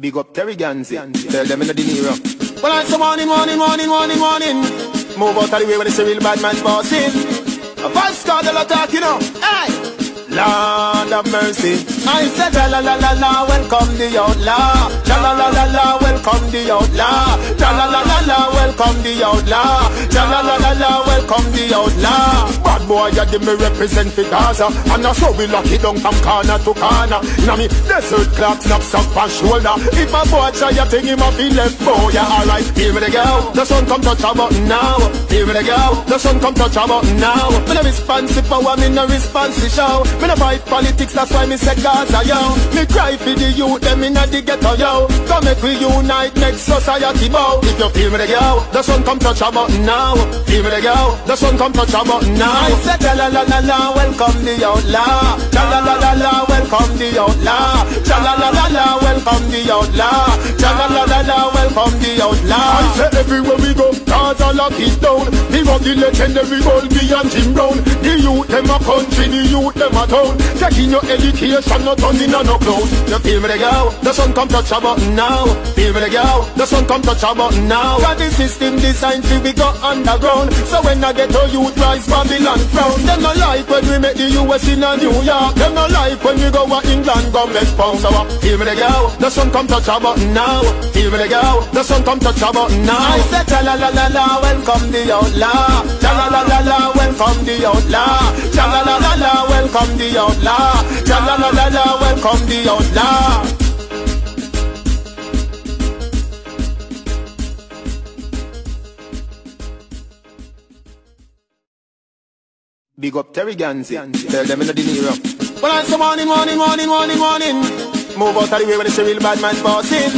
Big up Terry Ganzie. Tell them in the Nero. Well, I say warning, warning, warning, warning, warning. Move out of the way when it's a real bad man passing. A false card, they'll attack, you know. Hey! Lord of mercy. I said, la la la la la, welcome the outlaw. La la la la la, welcome the outlaw. La la la la la, welcome the outlaw. La la la la la, welcome the outlaw. Bad boy, you give me represent for Gaza. And I show we lock it down from corner to corner. Now me desert clock snaps up on shoulder. If a boy try a thing, him up he left boy. Yeah, alright, here we go. The sun come touch a button now. Here we go. The sun come touch a button now. Me no responsive power, me no responsive show. Me no fight politics, that's why me say Gaza, yo. Me cry for the youth, them inna the ghetto, yo. Come make we unite, make society bow. If you feel me, the go, the sun come touch a button now. Feel me, the go, the sun come touch a button now. I say la la la la, welcome the outlaw. La la la la la, welcome the outlaw. La la la la la, welcome the outlaw. La la la la la, welcome the outlaw. I say everywhere we go, Gaza lock it down. We want the legendary Goldie and Jim Brown. The them a country, the youth them a town. Taking your education, not turning on no clothes. You feel me, the girl? The sun come touch a button now. Feel me, the girl? The sun come touch a button now. Got the system designed to we go underground. So when I get to youth rise, Babylon frown. Them no like when we make the US in a New York. Them no like when we go to England, go make pounds. So uh, feel me, the girl? The sun come touch a button now. Feel me, the girl? The sun come touch a button now. I said, la la la la, welcome the outlaw. La la la la la, welcome the outlaw. La la la la la, welcome the outlaw. Ja la la la la, welcome the outlaw. Big up Terry Ganzie. Tell them in the Nero. Well, I say warning, warning, warning, warning, warning. Move out of the way when it's a real bad man passing.